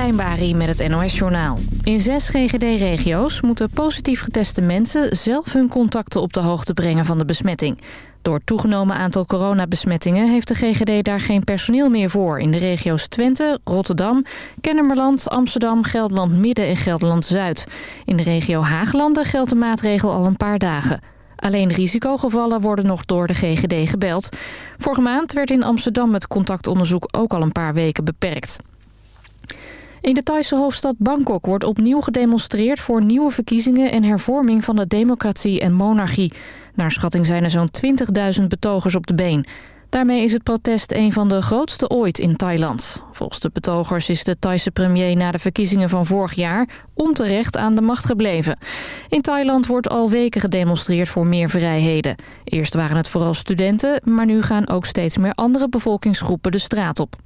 Bari met het NOS Journaal. In zes GGD-regio's moeten positief geteste mensen zelf hun contacten op de hoogte brengen van de besmetting. Door het toegenomen aantal coronabesmettingen heeft de GGD daar geen personeel meer voor... in de regio's Twente, Rotterdam, Kennemerland, Amsterdam, Gelderland Midden en Gelderland Zuid. In de regio Haaglanden geldt de maatregel al een paar dagen. Alleen risicogevallen worden nog door de GGD gebeld. Vorige maand werd in Amsterdam het contactonderzoek ook al een paar weken beperkt. In de Thaise hoofdstad Bangkok wordt opnieuw gedemonstreerd... voor nieuwe verkiezingen en hervorming van de democratie en monarchie. Naar schatting zijn er zo'n 20.000 betogers op de been. Daarmee is het protest een van de grootste ooit in Thailand. Volgens de betogers is de Thaise premier na de verkiezingen van vorig jaar onterecht aan de macht gebleven. In Thailand wordt al weken gedemonstreerd voor meer vrijheden. Eerst waren het vooral studenten, maar nu gaan ook steeds meer andere bevolkingsgroepen de straat op.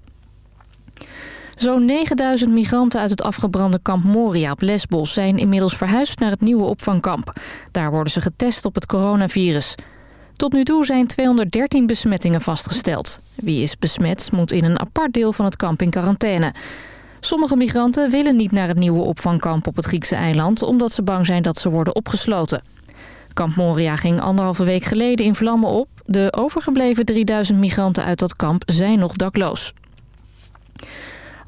Zo'n 9000 migranten uit het afgebrande kamp Moria op Lesbos... zijn inmiddels verhuisd naar het nieuwe opvangkamp. Daar worden ze getest op het coronavirus. Tot nu toe zijn 213 besmettingen vastgesteld. Wie is besmet moet in een apart deel van het kamp in quarantaine. Sommige migranten willen niet naar het nieuwe opvangkamp op het Griekse eiland... omdat ze bang zijn dat ze worden opgesloten. Kamp Moria ging anderhalve week geleden in vlammen op. De overgebleven 3000 migranten uit dat kamp zijn nog dakloos.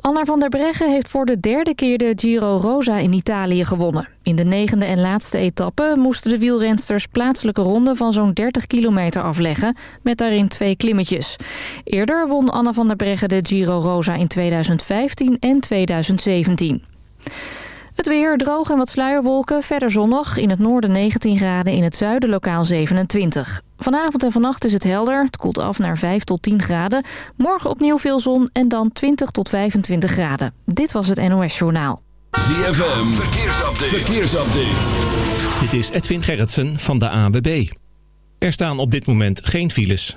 Anna van der Breggen heeft voor de derde keer de Giro Rosa in Italië gewonnen. In de negende en laatste etappe moesten de wielrensters plaatselijke ronden van zo'n 30 kilometer afleggen, met daarin twee klimmetjes. Eerder won Anna van der Breggen de Giro Rosa in 2015 en 2017. Het weer droog en wat sluierwolken. Verder zonnig. In het noorden 19 graden. In het zuiden lokaal 27. Vanavond en vannacht is het helder. Het koelt af naar 5 tot 10 graden. Morgen opnieuw veel zon en dan 20 tot 25 graden. Dit was het NOS Journaal. ZFM. Verkeersupdate. Verkeersupdate. Dit is Edwin Gerritsen van de ANWB. Er staan op dit moment geen files.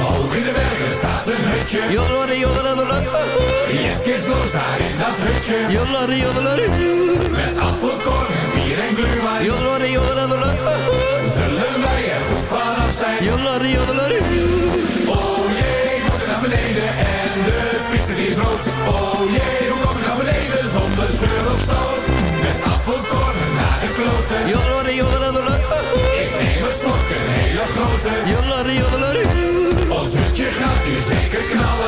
Hoog in de bergen staat een hutje. Yes, kies los daar in dat hutje. Met afvalkorn bier en gluwijn. Zullen wij er goed vanaf zijn? Oh jee, moet er naar beneden en de piste die is rood. Oh jee, hele grote. Ons hutje gaat nu zeker knallen.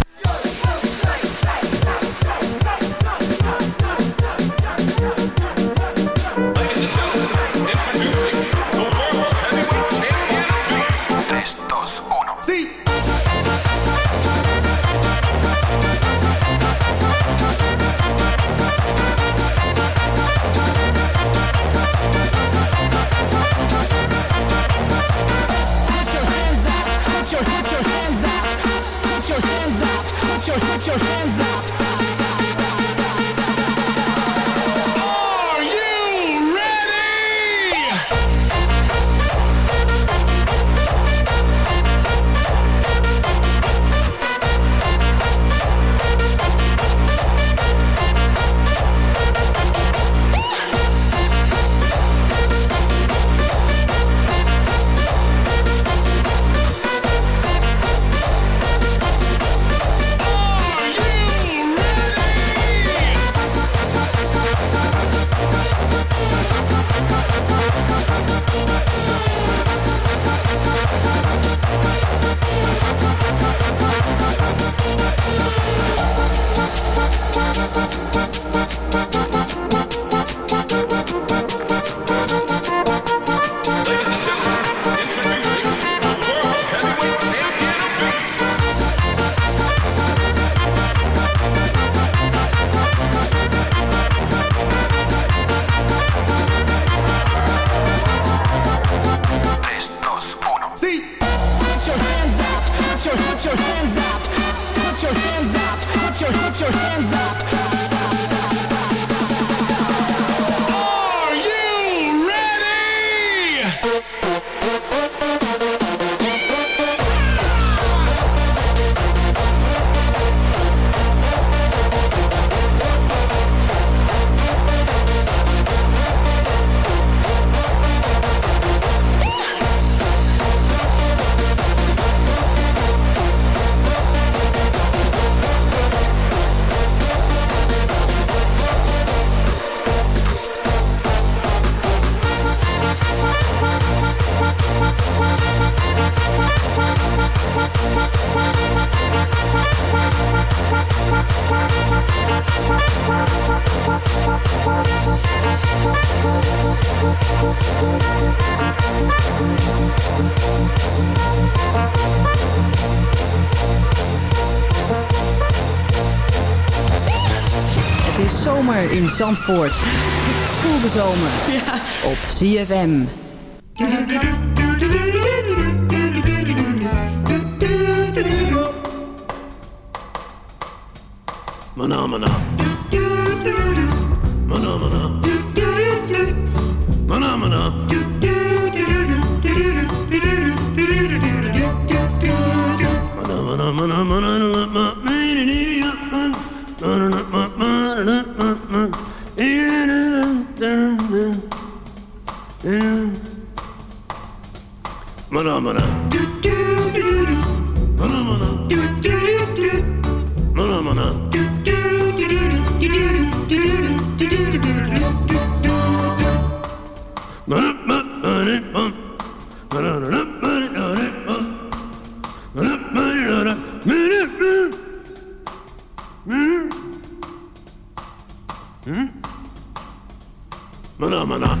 Zandvoort. Voel de zomer op CFM. Mana mana. Mana mana. Mana mana. Mana mana mana mana mana manamana. Manamana. Manamana. Manamana.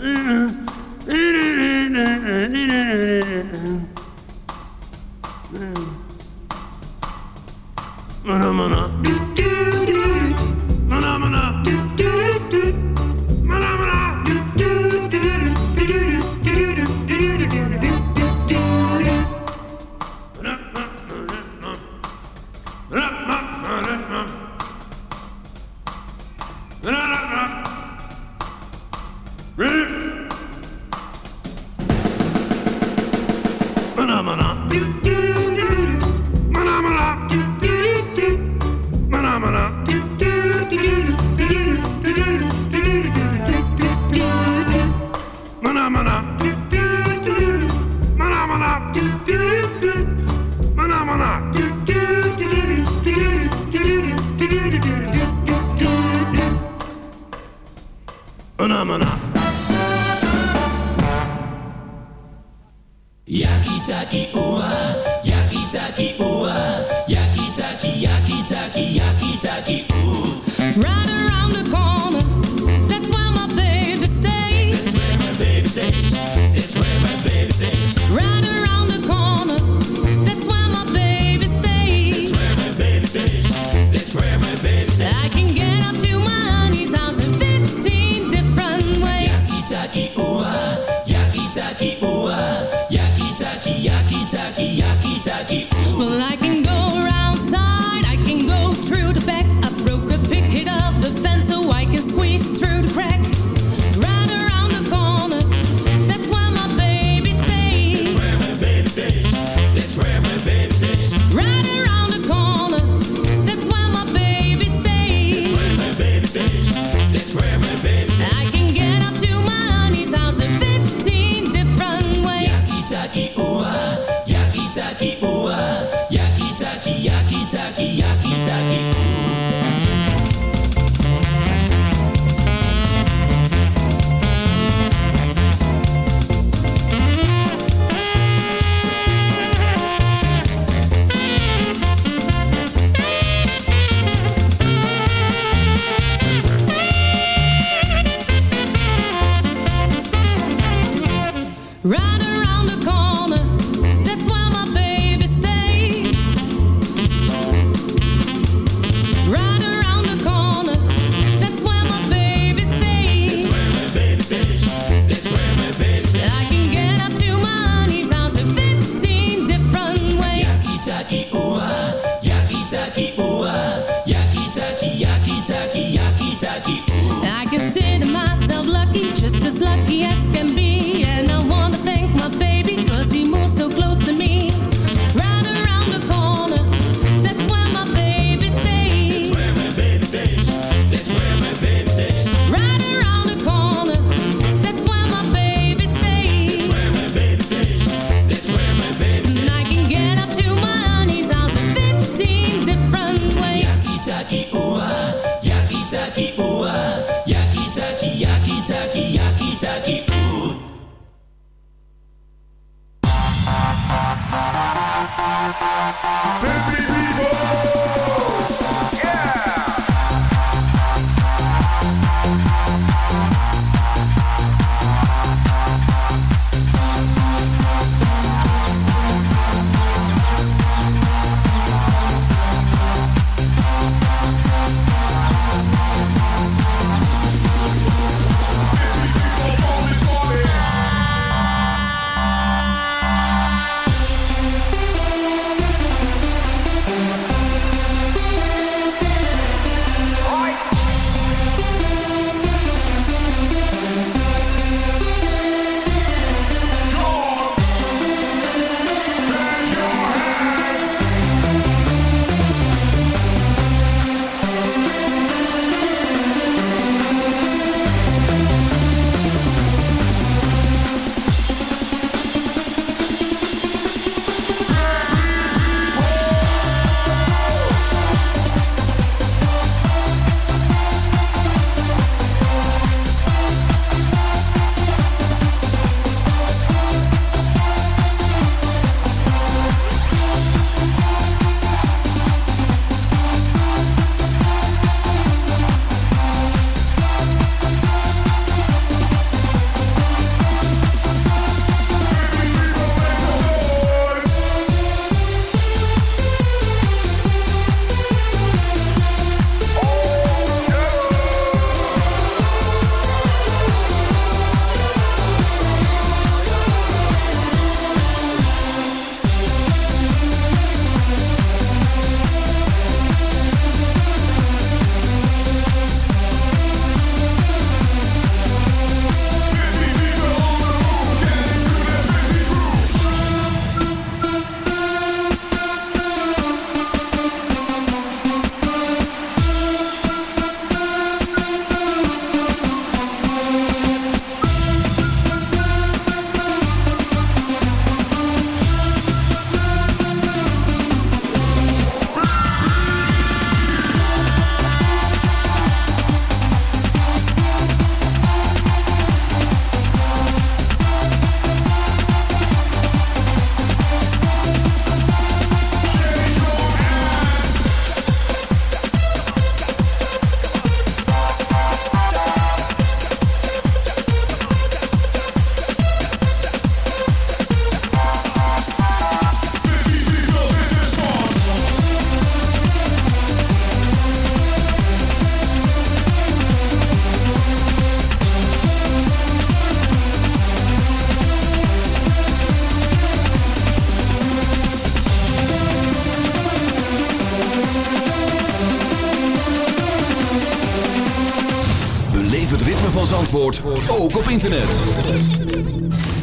internet.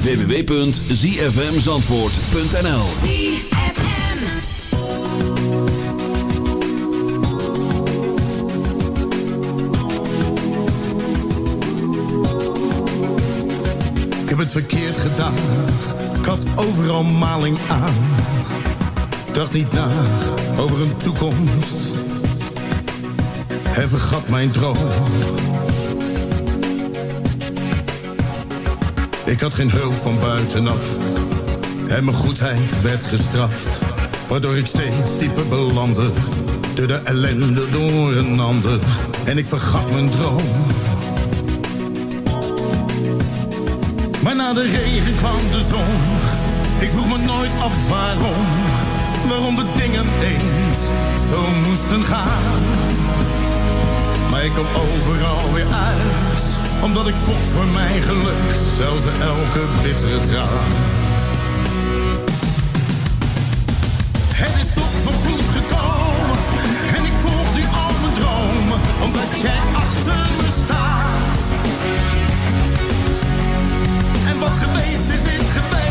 www.zfmzandvoort.nl Ik heb het verkeerd gedaan. Ik had overal maling aan. Dacht niet na over een toekomst. En vergat mijn droom. Ik had geen hulp van buitenaf. En mijn goedheid werd gestraft. Waardoor ik steeds dieper belandde. Door de ellende door een ander. En ik vergat mijn droom. Maar na de regen kwam de zon. Ik vroeg me nooit af waarom. Waarom de dingen eens zo moesten gaan. Maar ik kwam overal weer uit. Omdat ik vocht voor mijn geluk. Zelfs elke bittere traan. Het is tot me goed gekomen. En ik volg nu al mijn dromen. Omdat jij achter me staat. En wat geweest is, is geweest.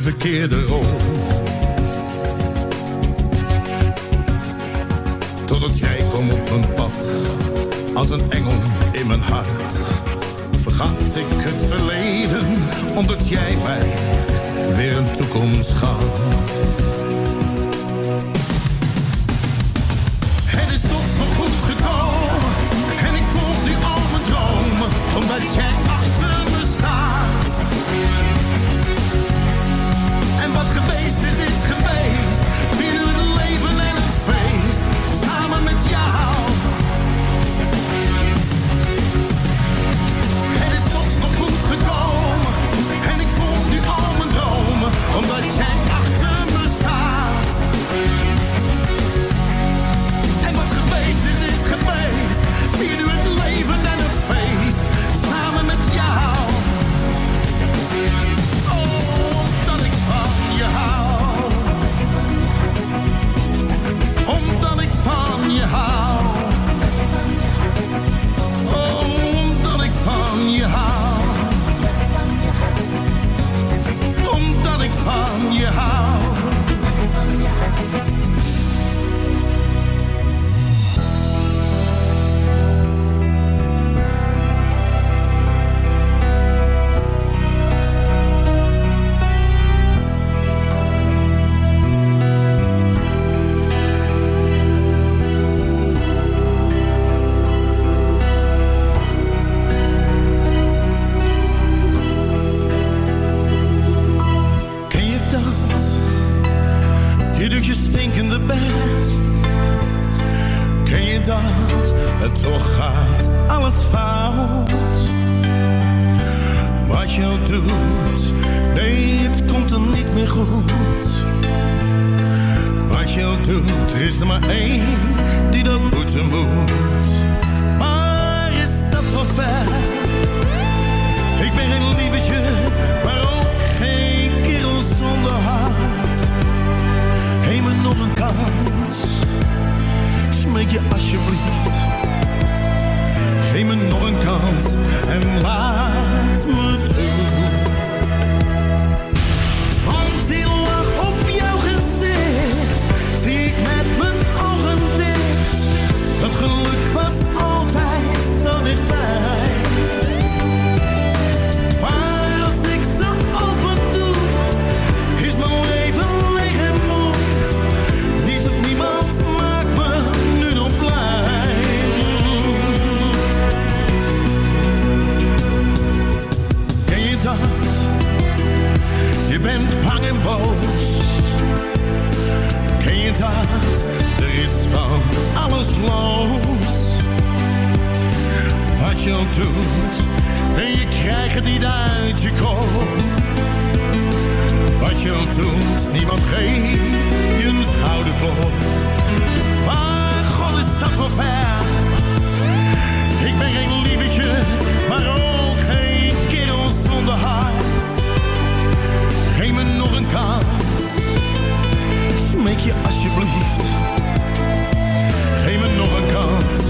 De verkeerde rol. Totdat jij kwam op mijn pad. Als een engel in mijn hart. Vergat ik het verleden. Omdat jij mij weer een toekomst gaf. Het is toch nog goed gekomen. En ik volg nu al mijn dromen. Omdat jij En je krijgt het niet uit je kop. Wat je doet, niemand geeft je een schouderklop. Maar god is dat wel ver. Ik ben geen lievertje, maar ook geen kerel zonder hart. Geef me nog een kans. Smeek je alsjeblieft. Geef me nog een kans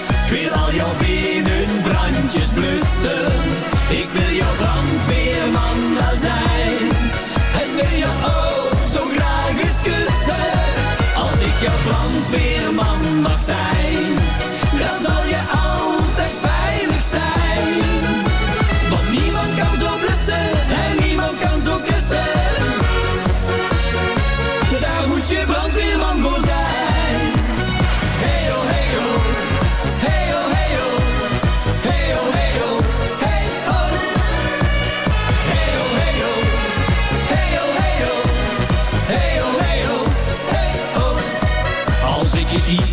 Wil al jouw binnenbrandjes blussen. Ik wil jouw brandweerman daar zijn. En wil je ook zo graag eens kussen. Als ik jouw brandweerman mag zijn, dan zal je altijd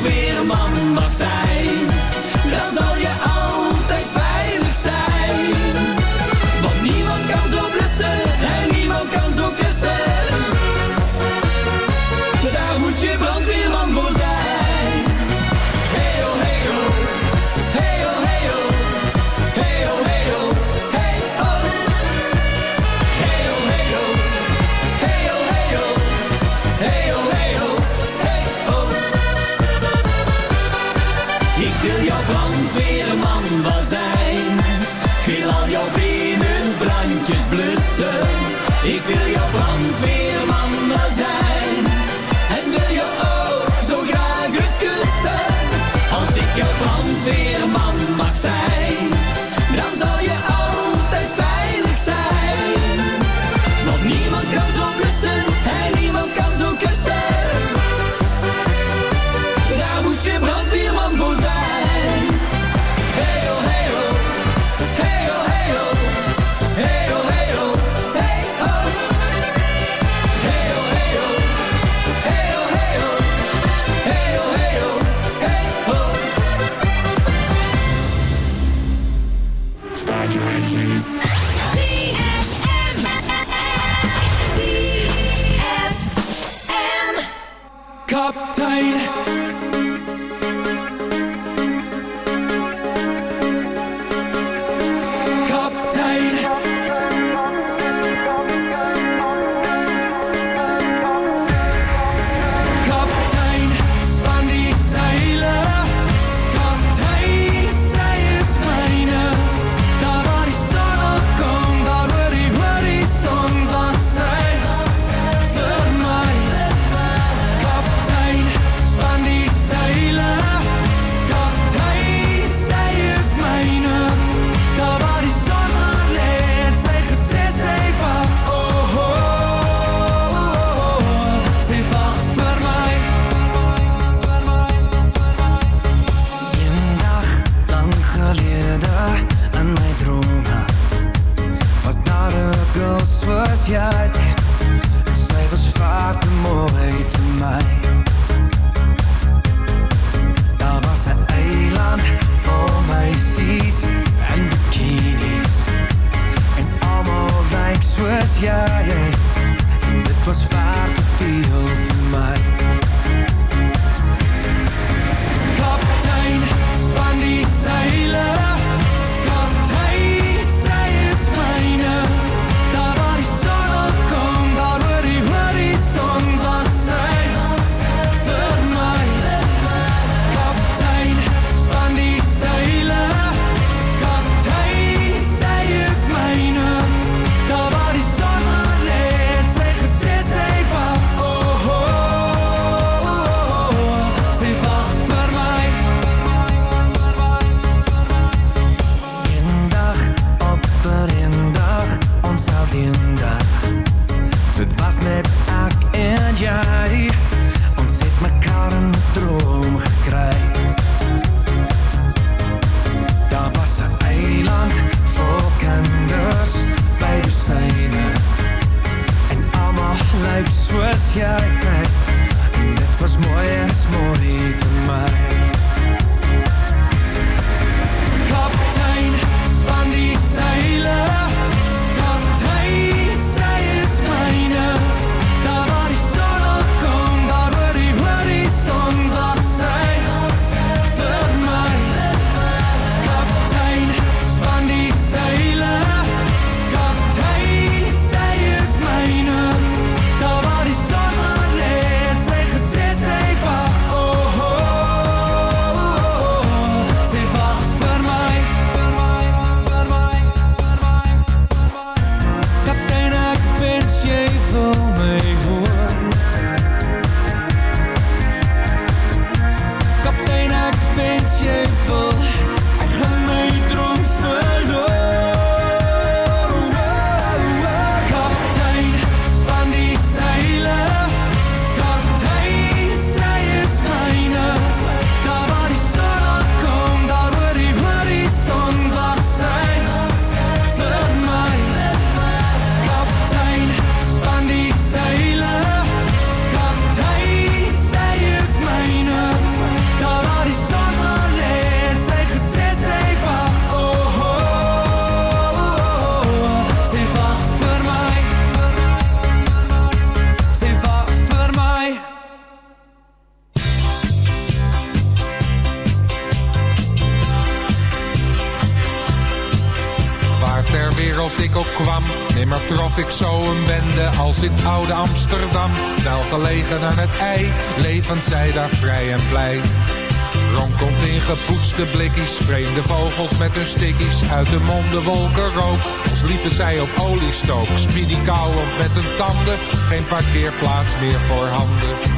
brandweerman mag zijn, als in oude Amsterdam. Wel gelegen aan het ei, levend zij daar vrij en blij. Ronkelt in gepoetste blikkies, vreemde vogels met hun stickies. Uit de monden wolken rook, als liepen zij op oliestook. Speedy kauwend met hun tanden, geen parkeerplaats meer voor handen.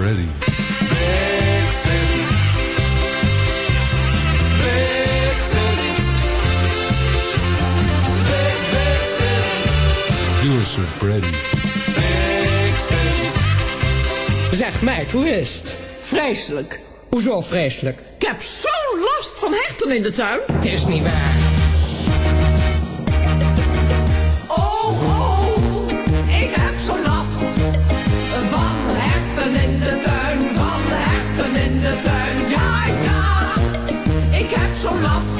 Pretty. Big city. Zeg meid, hoe is het? Vreselijk. Hoezo vreselijk? Ik heb zo'n last van hechten in de tuin. Het is niet waar. Ik heb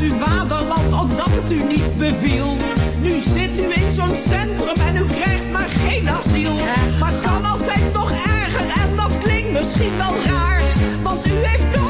uw vaderland omdat het u niet beviel. Nu zit u in zo'n centrum en u krijgt maar geen asiel. Maar kan altijd nog erger en dat klinkt misschien wel raar. Want u heeft nooit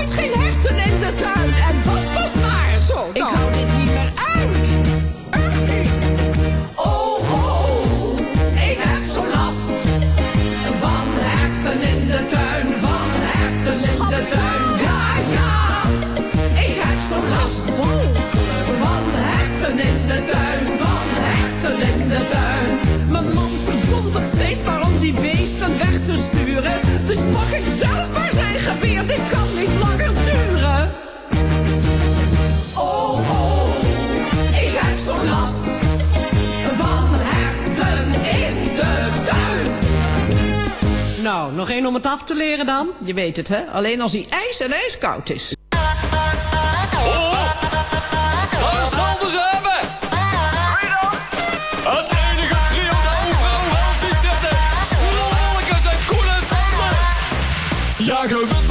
Nou, nog één om het af te leren dan? Je weet het, hè? Alleen als hij ijs en ijskoud is. Daar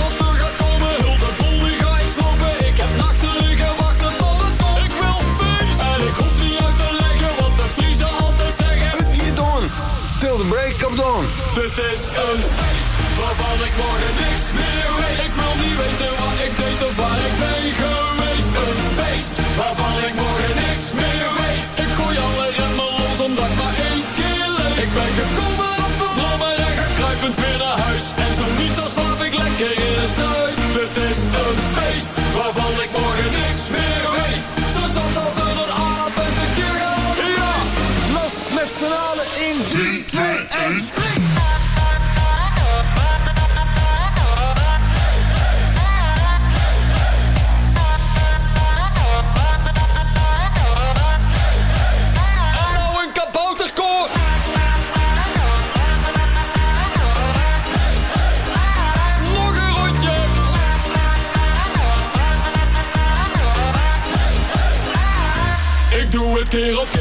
Dit is een feest waarvan ik morgen niks meer weet. Ik wil niet weten wat ik deed of waar ik ben geweest. Een feest waarvan ik morgen niks meer weet. Ik gooi alle remmen los omdat ik maar één keer leef. Ik ben gekomen op de brommer en ga kruipend weer naar huis. En zo niet, dan slaap ik lekker in de struik. Dit is een feest waarvan ik morgen niks meer weet. Zo zat als een aap en de keer Ja, los met z'n allen in 3, 2, 1, spring! Ik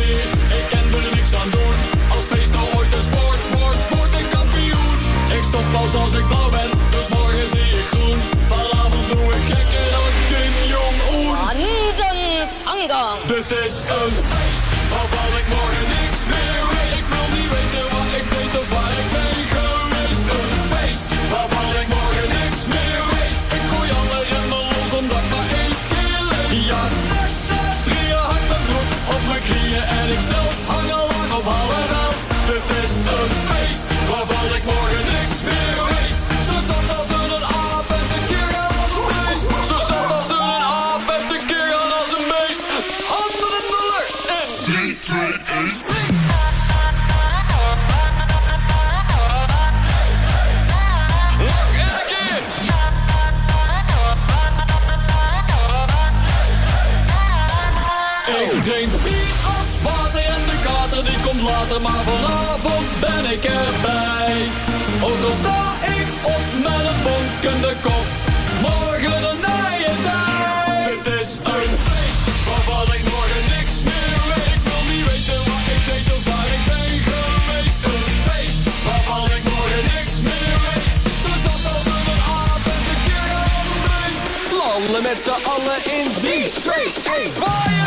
met z'n allen in 3, 2, 1, zwaaien!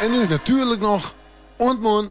En nu natuurlijk nog Ontmoen.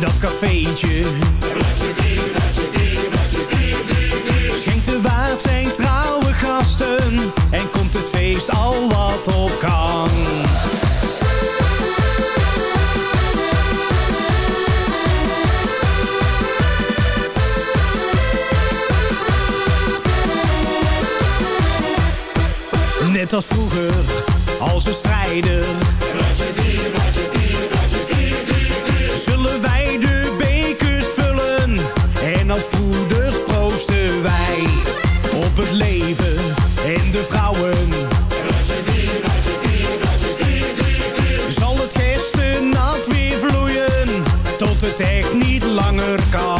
dat cafeetje. Schenkt de waard zijn trouwe gasten en komt het feest al wat op gang. Net als vroeger, als een strijder. echt niet langer kan.